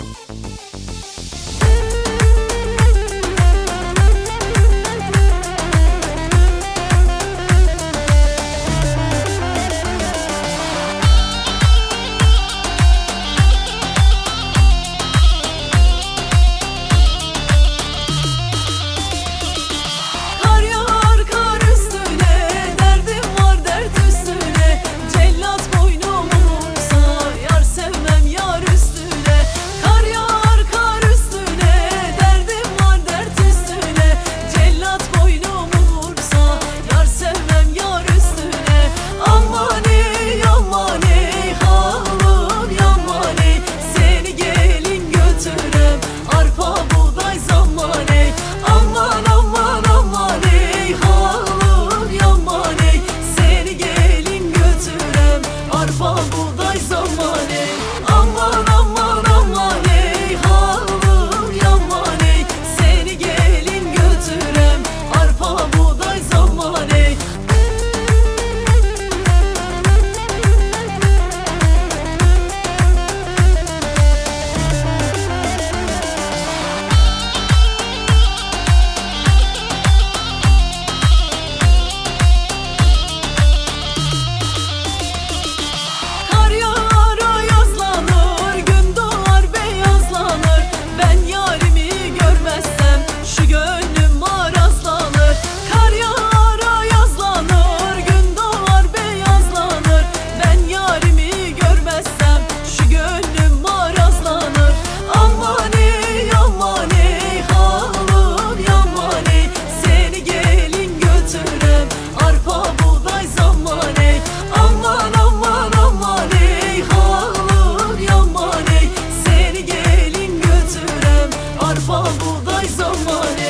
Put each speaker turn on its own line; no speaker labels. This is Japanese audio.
した someone